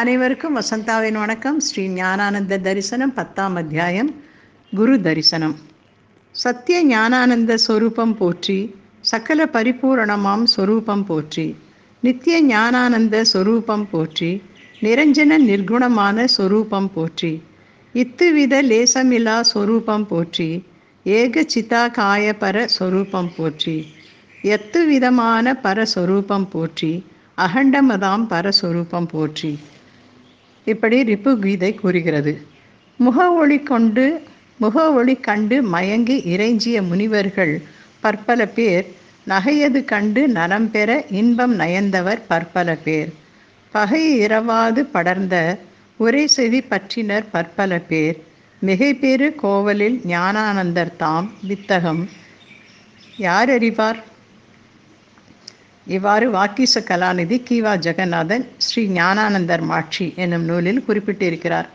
அனைவருக்கும் வசந்தாவின் வணக்கம். ஸ்ரீ ஞானானந்த தரிசனம் பத்தாம் அத்தியாயம் குரு தரிசனம். சத்திய ஞானானந்த ஸ்வரூபம் போற்றி சகல பரிபூரணமாம் ஸ்வரூபம் போற்றி நித்திய ஞானானந்த ஸ்வரூபம் போற்றி நிரஞ்சன நிர்குணமான ஸ்வரூபம் போற்றி இத்துவித லேசமிலா ஸ்வரூபம் போற்றி ஏக சிதா காயபர ஸ்வரூபம் போற்றி எத்து விதமான பரஸ்வரூபம் போற்றி அகண்டமதாம் பரஸ்வரூபம் போற்றி. இப்படி ரிப்பு கீதை கூறுகிறது. முக ஒளி கொண்டு முக ஒளி கண்டு மயங்கி இறைஞ்சிய முனிவர்கள் பற்பல பேர் நகையது கண்டு நலம் பெற இன்பம் நயந்தவர் பற்பல பேர். பகை இரவாது படர்ந்த ஒரே செவி பற்றினர் பற்பல பேர். மிகைப்பேறு கோவலில் ஞானானந்தர் தாம் வித்தகம். யார் அறிவார்? இவ்வாறு வாக்கீச கலாநிதி கீவா ஜெகநாதன் ஸ்ரீ ஞானானந்தர் மாட்சி என்னும் நூலில் குறிப்பிட்டிருக்கிறார்.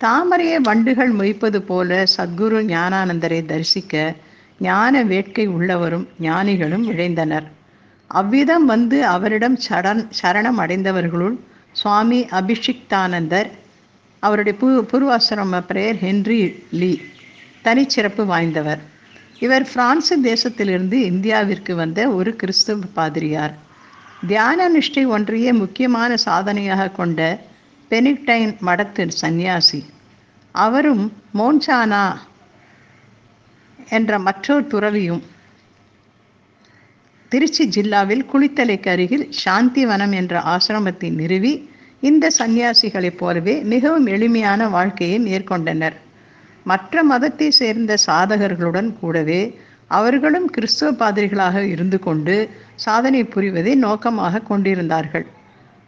தாமரையை வண்டுகள் மொய்ப்பது போல சத்குரு ஞானானந்தரை தரிசிக்க ஞான வேட்கை உள்ளவரும் ஞானிகளும் இழைந்தனர். அவ்விதம் வந்து அவரிடம் சரண் சரணம் அடைந்தவர்களுள் சுவாமி அபிஷிக்தானந்தர் அவருடைய பூ பூர்வாசிரம பிரேயர் ஹென்றி லீ தனிச்சிறப்பு வாய்ந்தவர். இவர் பிரான்சு தேசத்திலிருந்து இந்தியாவிற்கு வந்த ஒரு கிறிஸ்துவ பாதிரியார். தியான நிஷ்டை ஒன்றையே முக்கியமான சாதனையாக கொண்ட பெனிக்டைன் மடத்து சந்நியாசி. அவரும் மோன்சானா என்ற மற்றொரு துறவியும் திருச்சி ஜில்லாவில் குளித்தலைக்கு அருகில் சாந்திவனம் என்ற ஆசிரமத்தை நிறுவி இந்த சந்நியாசிகளைப் போலவே மிகவும் எளிமையான வாழ்க்கையை மேற்கொண்டனர். மற்ற மதத்தை சேர்ந்த சாதகர்களுடன் கூடவே அவர்களும் கிறிஸ்துவ பாதிரிகளாக இருந்து கொண்டு சாதனை புரிவதை நோக்கமாக கொண்டிருந்தார்கள்.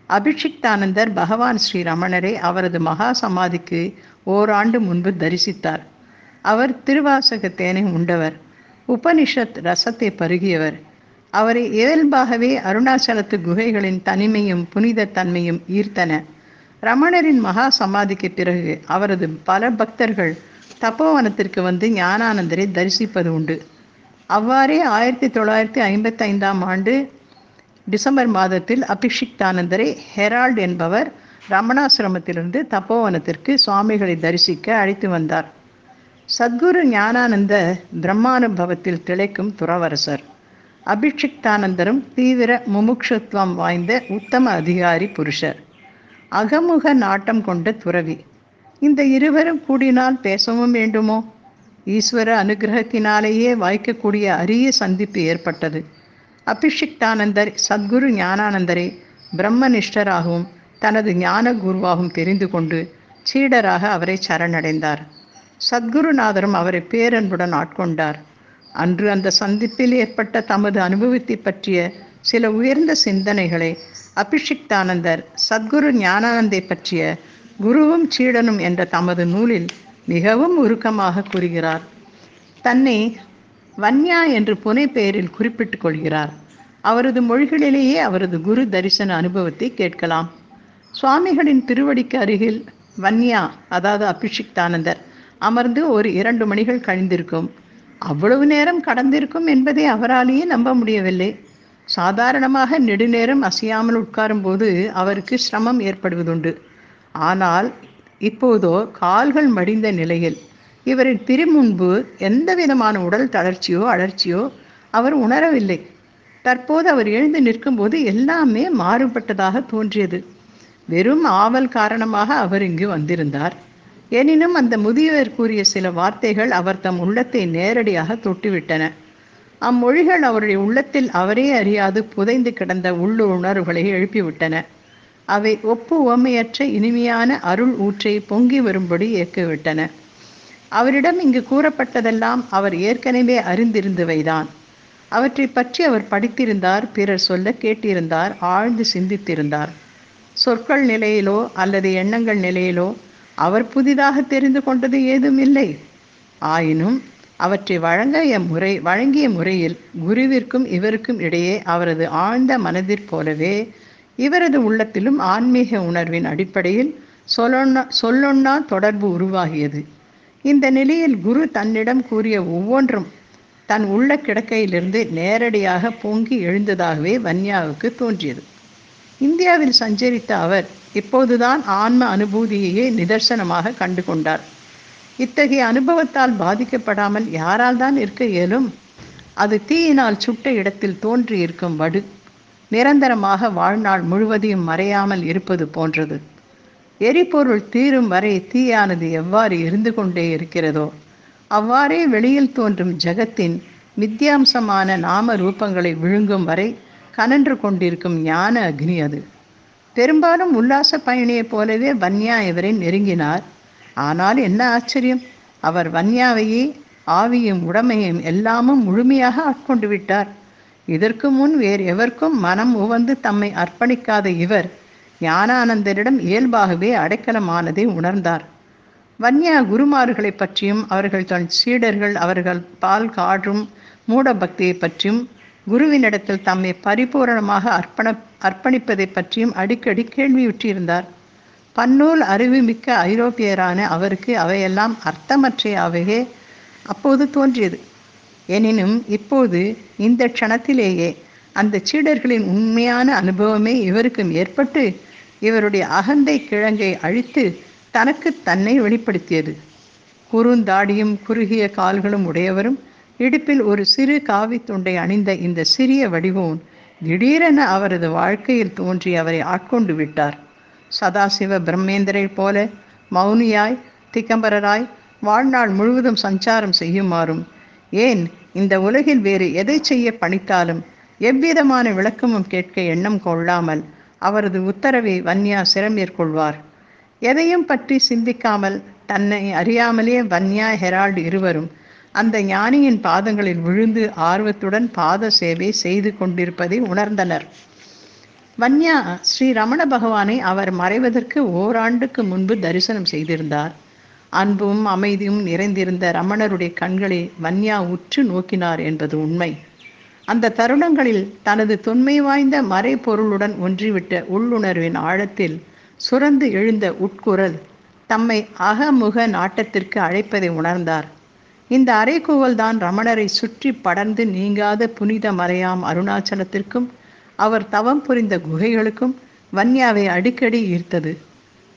அபிஷிக்தானந்தர் பகவான் ஸ்ரீ ரமணரை அவரது மகா சமாதிக்கு ஓராண்டு முன்பு தரிசித்தார். அவர் திருவாசக தேனை உண்டவர். உபனிஷத் ரசத்தை பருகியவர். அவரை இயல்பாகவே அருணாச்சலத்து குகைகளின் தனிமையும் புனித தன்மையும் ஈர்த்தன. ரமணரின் மகா சமாதிக்கு பிறகு அவரது பல பக்தர்கள் தப்போவனத்திற்கு வந்து ஞானானந்தரை தரிசிப்பது உண்டு. அவ்வாறே ஆயிரத்தி தொள்ளாயிரத்தி ஐம்பத்தி ஐந்தாம் ஆண்டு டிசம்பர் மாதத்தில் அபிஷிக்தானந்தரை ஹெரால்ட் என்பவர் ரமணாசிரமத்திலிருந்து தப்போவனத்திற்கு சுவாமிகளை தரிசிக்க அழைத்து வந்தார். சத்குரு ஞானானந்த பிரம்மானுபவத்தில் திளைக்கும் துறவரசர். அபிஷிக்தானந்தரும் தீவிர முமுட்சுத்துவம் வாய்ந்த உத்தம அதிகாரி புருஷர். அகமுக நாட்டம் கொண்ட துறவி. இந்த இருவரும் கூடினால் பேசவும் வேண்டுமோ? ஈஸ்வர அனுகிரகத்தினாலேயே வாய்க்கக்கூடிய அரிய சந்திப்பு ஏற்பட்டது. அபிஷிக்தானந்தர் சத்குரு ஞானானந்தரை பிரம்மனிஷ்டராகவும் தனது ஞான குருவாகவும் தெரிந்து கொண்டு சீடராக அவரை சரணடைந்தார். சத்குருநாதரும் அவரை பேரன்புடன் ஆட்கொண்டார். அன்று அந்த சந்திப்பில் ஏற்பட்ட தமது அனுபவத்தை பற்றிய சில உயர்ந்த சிந்தனைகளை அபிஷிக்தானந்தர் சத்குரு ஞானானந்தை பற்றிய குருவும் சீடனும் என்ற தமது நூலில் மிகவும் உருக்கமாக கூறுகிறார். தன்னை வன்யா என்று புனை பெயரில் குறிப்பிட்டுக் கொள்கிறார். அவரது மொழிகளிலேயே அவரது குரு தரிசன அனுபவத்தை கேட்கலாம். சுவாமிகளின் திருவடிக்கு அருகில் வன்யா அதாவது அபிஷிக்தானந்தர் அமர்ந்து ஒரு இரண்டு மணிகள் கழிந்திருக்கும். அவ்வளவு நேரம் கடந்திருக்கும் என்பதை அவராலேயே நம்ப முடியவில்லை. சாதாரணமாக நெடுநேரம் அசையாமல் உட்காரும்போது அவருக்கு சிரமம் ஏற்படுவதுண்டு. ஆனால் இப்போதோ கால்கள் மடிந்த நிலையில் இவரின் திருமுன்பு எந்த விதமான உடல் தளர்ச்சியோ அழற்சியோ அவர் உணரவில்லை. தற்போது அவர் எழுந்து நிற்கும்போது எல்லாமே மாறுபட்டதாக தோன்றியது. வெறும் ஆவல் காரணமாக அவர் இங்கு வந்திருந்தார். எனினும் அந்த முதியவர் கூறிய சில வார்த்தைகள் அவர் தம் உள்ளத்தை நேரடியாக தொட்டுவிட்டன. அம்மொழிகள் அவருடைய உள்ளத்தில் அவரே அறியாது புதைந்து கிடந்த உள்ளுணர்வுகளை எழுப்பிவிட்டன. அவை ஒப்பு உவமையற்ற இனிமையான அருள் ஊற்றை பொங்கி வரும்படி இயக்கிவிட்டன அவரிடம் இங்கு கூறப்பட்டதெல்லாம் அவர் ஏற்கனவே அறிந்திருந்தவைதான். அவற்றை பற்றி அவர் படித்திருந்தார் பிறர் சொல்ல கேட்டிருந்தார் ஆழ்ந்து சிந்தித்திருந்தார். சொற்கள் நிலையிலோ அல்லது எண்ணங்கள் நிலையிலோ அவர் புதிதாக தெரிந்து கொண்டது ஏதும் இல்லை. ஆயினும் அவற்றை வழங்கிய முறை வழங்கிய முறையில் குருவிற்கும் இவருக்கும் இடையே அவரது ஆழ்ந்த மனதிற் போலவே இவரது உள்ளத்திலும் ஆன்மீக உணர்வின் அடிப்படையில் சொல்லொன்னா சொல்லொன்னா தொடர்பு உருவாகியது. இந்த நிலையில் குரு தன்னிடம் கூறிய ஒவ்வொன்றும் தன் உள்ள கிடக்கையிலிருந்து நேரடியாக பொங்கி எழுந்ததாகவே வன்யாவுக்கு தோன்றியது. இந்தியாவில் சஞ்சரித்த அவர் இப்போதுதான் ஆன்ம அனுபூதியையே நிதர்சனமாக கண்டு கொண்டார் இத்தகைய அனுபவத்தால் பாதிக்கப்படாமல் யாரால் தான் இருக்க இயலும்? அது தீயினால் சுட்ட இடத்தில் தோன்றியிருக்கும் வடு நிரந்தரமாக வாழ்நாள் முழுவதையும் மறையாமல் இருப்பது போன்றது. எரிபொருள் தீரும் வரை தீயானது எவ்வாறு இருந்து கொண்டே இருக்கிறதோ அவ்வாறே வெளியில் தோன்றும் ஜகத்தின் மித்தியாம்சமான நாம ரூபங்களை விழுங்கும் வரை கனன்று கொண்டிருக்கும் ஞான அக்னி அது. பெரும்பாலும் உல்லாச பயணியைப் போலவே வன்யா இவரை நெருங்கினார். ஆனால் என்ன ஆச்சரியம் அவர் வன்யாவையே ஆவியும் உடமையும் எல்லாமும் முழுமையாக ஆட்கொண்டு விட்டார். இதற்கு முன் வேறு எவருக்கும் மனம் உவந்து தம்மை அர்ப்பணிக்காத இவர் ஞானானந்தரிடம் இயல்பாகவே அடைக்கலமானதை உணர்ந்தார். வன்யா குருமார்களை பற்றியும் அவர்கள் தன் சீடர்கள் அவர்கள் பால் காற்றும் மூட பக்தியை பற்றியும் குருவினிடத்தில் தம்மை பரிபூரணமாக அர்ப்பண அர்ப்பணிப்பதை பற்றியும் அடிக்கடி கேள்வியுற்றிருந்தார். பன்னூல் அறிவுமிக்க ஐரோப்பியரான அவருக்கு அவையெல்லாம் அர்த்தமற்றையாகவே அப்போது தோன்றியது. எனினும் இப்போது இந்த க்ஷணத்திலேயே அந்த சீடர்களின் உண்மையான அனுபவமே இவருக்கும் ஏற்பட்டு இவருடைய அகந்தை கிழங்கை அழித்து தனக்கு தன்னை வெளிப்படுத்தியது. குறுந்தாடியும் குறுகிய கால்களும் உடையவரும் இடுப்பில் ஒரு சிறு காவி துண்டை அணிந்த இந்த சிறிய வடிவோன் திடீரென அவரது வாழ்க்கையில் தோன்றி அவரை ஆட்கொண்டு விட்டார். சதாசிவ பிரம்மேந்திரை போல மௌனியாய் திகம்பரராய் வாழ்நாள் முழுவதும் சஞ்சாரம் செய்யுமாறும் ஏன் இந்த உலகில் வேறு எதை செய்ய பணித்தாலும் எவ்விதமான விளக்கமும் கேட்க எண்ணம் கொள்ளாமல் அவரது உத்தரவை வன்யா சிறமேற்கொள்வார். எதையும் பற்றி சிந்திக்காமல் தன்னை அறியாமலே வன்யா ஹெரால்டு இருவரும் அந்த ஞானியின் பாதங்களில் விழுந்து ஆர்வத்துடன் பாத சேவை செய்து கொண்டிருப்பதை உணர்ந்தனர். வன்யா ஸ்ரீ ரமண பகவானை அவர் மறைவதற்கு ஓராண்டுக்கு முன்பு தரிசனம் செய்திருந்தார். அன்பும் அமைதியும் நிறைந்திருந்த ரமணருடைய கண்களை வன்யா உற்று நோக்கினார் என்பது உண்மை. அந்த தருணங்களில் தனது தொன்மை வாய்ந்த மறைபொருளுடன் ஒன்றிவிட்ட உள்ளுணர்வின் ஆழத்தில் சுரந்து எழுந்த உட்குரல் தம்மை அகமுக நாட்டத்திற்கு அழைப்பதை உணர்ந்தார். இந்த அறைகூவல் தான் ரமணரை சுற்றி படர்ந்து நீங்காத புனித மறையாம் அருணாச்சலத்திற்கும் அவர் தவம் புரிந்த குகைகளுக்கும் வன்யாவை அடிக்கடி ஈர்த்தது.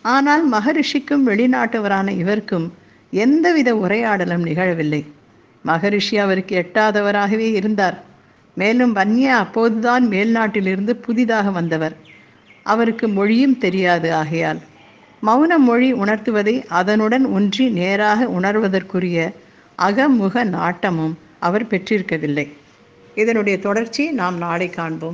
ஆனால் மகரிஷிக்கும் வெளிநாட்டவரான இவருக்கும் எந்தவித உரையாடலும் நிகழவில்லை. மகரிஷி அவருக்கு எட்டாதவராகவே இருந்தார். மேலும் வன்யா அப்போதுதான் மேல்நாட்டிலிருந்து புதிதாக வந்தவர். அவருக்கு மொழியும் தெரியாது ஆகையால். மௌன மொழி உணர்த்துவதை அதனுடன் ஒன்றி நேராக உணர்வதற்குரிய அகமுக நாட்டமும் அவர் பெற்றிருக்கவில்லை. இதனுடைய தொடர்ச்சி நாம் நாளை காண்போம்.